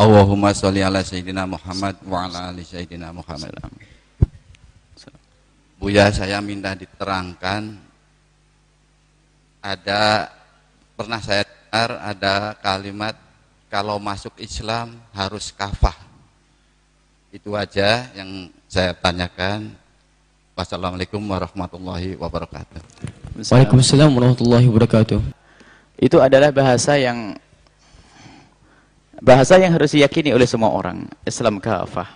Allahumma sholli ala sayyidina Muhammad wa ala ali sayyidina Muhammad. Buya saya minta diterangkan ada pernah saya dengar ada kalimat kalau masuk Islam harus kafah. Itu aja yang saya tanyakan. Wassalamualaikum warahmatullahi wabarakatuh. Waalaikumsalam warahmatullahi wabarakatuh. Itu adalah bahasa yang bahasa yang harus diyakini oleh semua orang. Islam kafah.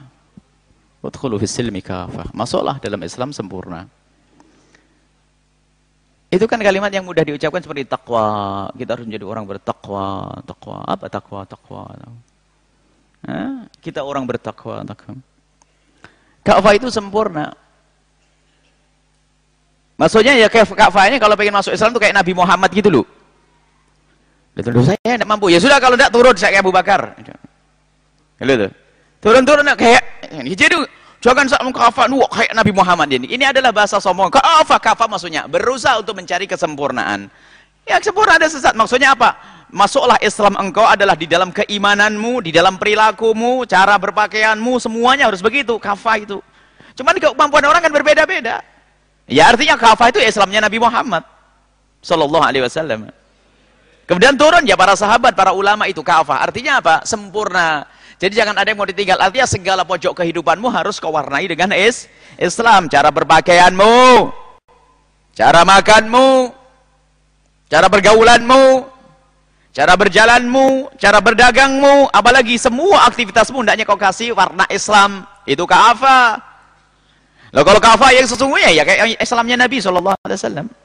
Wadkhulu fis silmi kafah. Masuklah dalam Islam sempurna. Itu kan kalimat yang mudah diucapkan seperti takwa. Kita harus menjadi orang bertakwa. Takwa. Apa takwa? Takwa. Kita orang bertakwa. Takwa. Kafah itu sempurna. Maksudnya ya kafahnya kalau pengen masuk Islam itu kayak Nabi Muhammad gitu loh. Betul saya tidak mampu. Ya sudah kalau tidak turun saya kayak Abu Bakar. Gitu. Turun-turun kayak jadi jangan sak kafah wah kayak Nabi Muhammad ini. Ini adalah bahasa sombong. Kafah kafah maksudnya berusaha untuk mencari kesempurnaan. Ya sempurna ada sesat. Maksudnya apa? Masuklah Islam engkau adalah di dalam keimananmu, di dalam perilakumu, cara berpakaianmu, semuanya harus begitu. Kafah itu. Cuman kemampuan orang kan berbeda-beda. Ya artinya kafah itu Islamnya Nabi Muhammad sallallahu alaihi wasallam. Kemudian turun ya para sahabat, para ulama itu kafah. Artinya apa? Sempurna. Jadi jangan ada yang mau ditinggal. Artinya segala pojok kehidupanmu harus kau warnai dengan is Islam. Cara berpakaianmu, cara makanmu, cara bergaulanmu, cara berjalanmu, cara berdagangmu, apalagi semua aktivitasmu hendaknya kau kasih warna Islam. Itu kafah. Loh kalau kafah yang sesungguhnya ya kayak Islamnya Nabi SAW.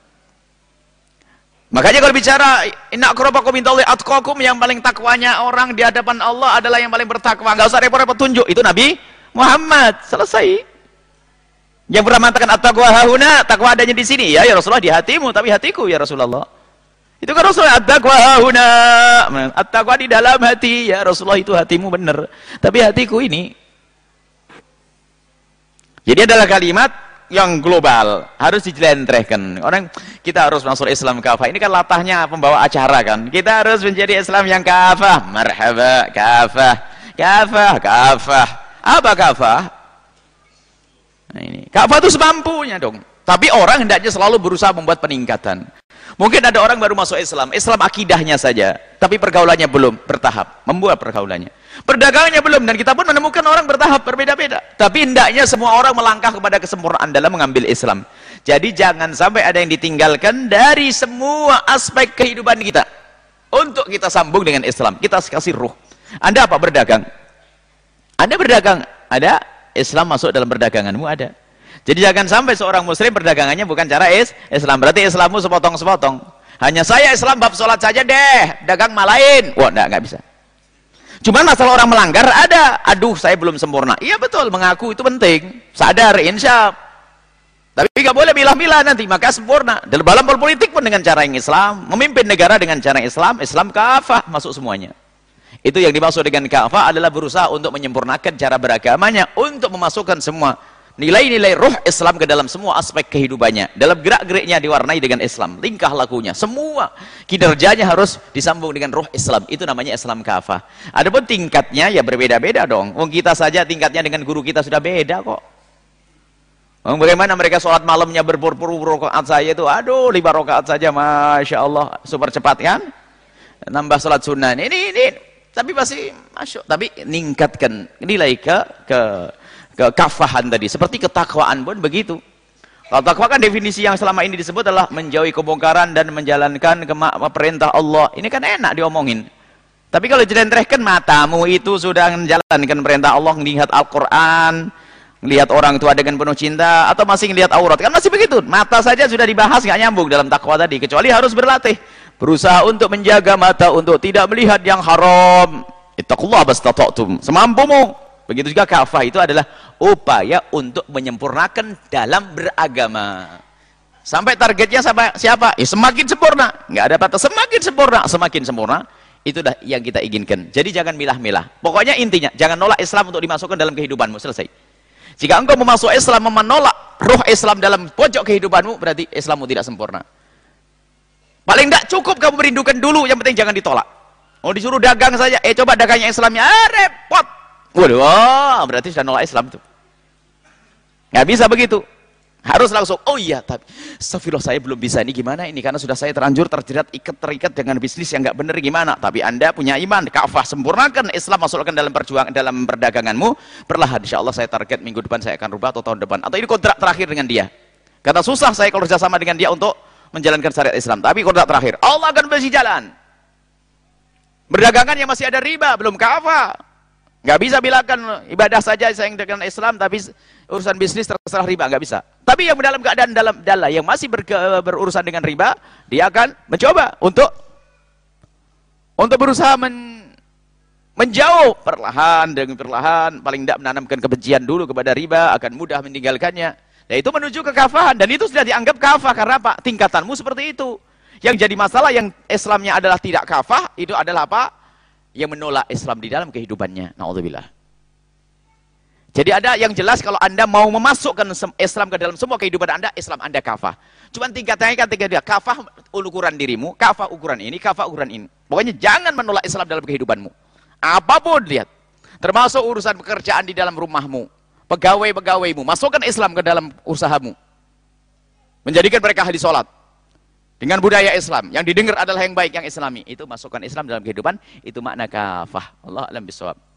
Makanya kalau bicara inna akrabakum indallahi atqakum yang paling takwanya orang di hadapan Allah adalah yang paling bertakwa. Enggak usah repot-repot tunjuk. Itu Nabi Muhammad. Selesai. Yang pernah mengatakan at-taqwa hahuna, takwa adanya di sini. Ya, ya Rasulullah di hatimu, tapi hatiku ya Rasulullah. Itu kan Rasulullah at-taqwa hahuna. At-taqwa di dalam hati. Ya Rasulullah itu hatimu benar. Tapi hatiku ini. Jadi adalah kalimat yang global harus dijelentrehkan orang kita harus masuk Islam kafah ini kan latahnya pembawa acara kan. Kita harus menjadi Islam yang kafah marhaba kafah kafah kafah apa kafah nah ini. Kafah itu semampunya dong tapi orang hendaknya selalu berusaha membuat peningkatan mungkin ada orang baru masuk Islam Islam akidahnya saja tapi pergaulannya belum bertahap membuat pergaulannya Perdagangannya belum dan kita pun menemukan orang bertahap berbeda-beda. Tapi hendaknya semua orang melangkah kepada kesempurnaan dalam mengambil Islam. Jadi jangan sampai ada yang ditinggalkan dari semua aspek kehidupan kita. Untuk kita sambung dengan Islam. Kita kasih ruh. Anda apa berdagang? Anda berdagang, ada Islam masuk dalam perdaganganmu ada. Jadi jangan sampai seorang muslim perdagangannya bukan cara is Islam. Berarti Islammu sepotong-sepotong. Hanya saya Islam bab sholat saja deh, dagang malain. Wah, enggak, enggak bisa. Cuman masalah orang melanggar ada. Aduh, saya belum sempurna. Iya betul, mengaku itu penting. Sadar, insya Tapi nggak boleh milah-milah nanti, maka sempurna. Dalam dalam politik pun dengan cara yang Islam, memimpin negara dengan cara Islam, Islam kafah masuk semuanya. Itu yang dimaksud dengan kafah adalah berusaha untuk menyempurnakan cara beragamanya untuk memasukkan semua nilai-nilai ruh Islam ke dalam semua aspek kehidupannya. Dalam gerak-geriknya diwarnai dengan Islam. Tingkah lakunya. Semua kinerjanya harus disambung dengan ruh Islam. Itu namanya Islam kafah adapun tingkatnya ya berbeda-beda dong. Wong kita saja tingkatnya dengan guru kita sudah beda kok. Bagaimana mereka sholat malamnya berpuluh-puluh rakaat saya itu? Aduh lima rakaat saja Masya Allah. Super cepat kan? Nambah sholat sunnah. Ini ini. Tapi pasti masuk. Tapi ningkatkan nilai ke ke kekafahan tadi. Seperti ketakwaan pun begitu. Kalau takwa kan definisi yang selama ini disebut adalah menjauhi kebongkaran dan menjalankan perintah Allah. Ini kan enak diomongin. Tapi kalau jelentrehkan matamu itu sudah menjalankan perintah Allah melihat Al-Quran melihat orang tua dengan penuh cinta atau masih melihat aurat. Kan masih begitu. Mata saja sudah dibahas nggak nyambung dalam takwa tadi. Kecuali harus berlatih. Berusaha untuk menjaga mata untuk tidak melihat yang haram. Ittaqullah bastata'tum. Semampumu begitu juga kafah itu adalah upaya untuk menyempurnakan dalam beragama. Sampai targetnya sampai siapa? Ya, semakin sempurna. Nggak ada batas. Semakin sempurna semakin sempurna. Itu dah yang kita inginkan. Jadi jangan milah-milah. Pokoknya intinya jangan nolak Islam untuk dimasukkan dalam kehidupanmu. Selesai. Jika engkau memasuk Islam menolak roh Islam dalam pojok kehidupanmu berarti Islammu tidak sempurna. Paling tidak cukup kamu merindukan dulu. Yang penting jangan ditolak. Mau disuruh dagang saja, eh coba dagangnya Islamnya, ah, repot. Waduh, oh, berarti sudah nolak Islam tuh. Nggak bisa begitu. Harus langsung, oh iya, tapi astagfirullah saya belum bisa ini gimana ini karena sudah saya terlanjur terjerat ikat terikat dengan bisnis yang nggak benar gimana. Tapi Anda punya iman, kafah sempurnakan Islam masukkan dalam perjuangan dalam perdaganganmu. Perlahan insya Allah saya target minggu depan saya akan rubah atau tahun depan atau ini kontrak terakhir dengan dia. Kata susah saya kalau kerjasama dengan dia untuk menjalankan syariat Islam. Tapi kontrak terakhir, Allah akan beri jalan. Berdagangan yang masih ada riba, belum kafah. Nggak bisa bilangkan ibadah saja saya dengan Islam, tapi urusan bisnis terserah riba, nggak bisa. Tapi yang dalam keadaan dalam dalam yang masih ber, berurusan dengan riba, dia akan mencoba untuk untuk berusaha men, menjauh perlahan dengan perlahan, paling tidak menanamkan kebencian dulu kepada riba, akan mudah meninggalkannya. Dan itu menuju ke kafahan dan itu sudah dianggap kafah karena apa? Tingkatanmu seperti itu. Yang jadi masalah yang Islamnya adalah tidak kafah, itu adalah apa? Yang menolak Islam di dalam kehidupannya. Nauzubillah. Jadi ada yang jelas kalau Anda mau memasukkan Islam ke dalam semua kehidupan Anda, Islam Anda kafah. Cuma tingkatannya kan tiga dia, kafah ukuran dirimu, kafah ukuran ini, kafah ukuran ini. Pokoknya jangan menolak Islam dalam kehidupanmu. Apa pun lihat. Termasuk urusan pekerjaan di dalam rumahmu, pegawai-pegawaimu, masukkan Islam ke dalam usahamu. Menjadikan mereka ahli sholat dengan budaya Islam. Yang didengar adalah yang baik yang islami. Itu masukkan Islam dalam kehidupan itu makna kafah. Allah alam bisawab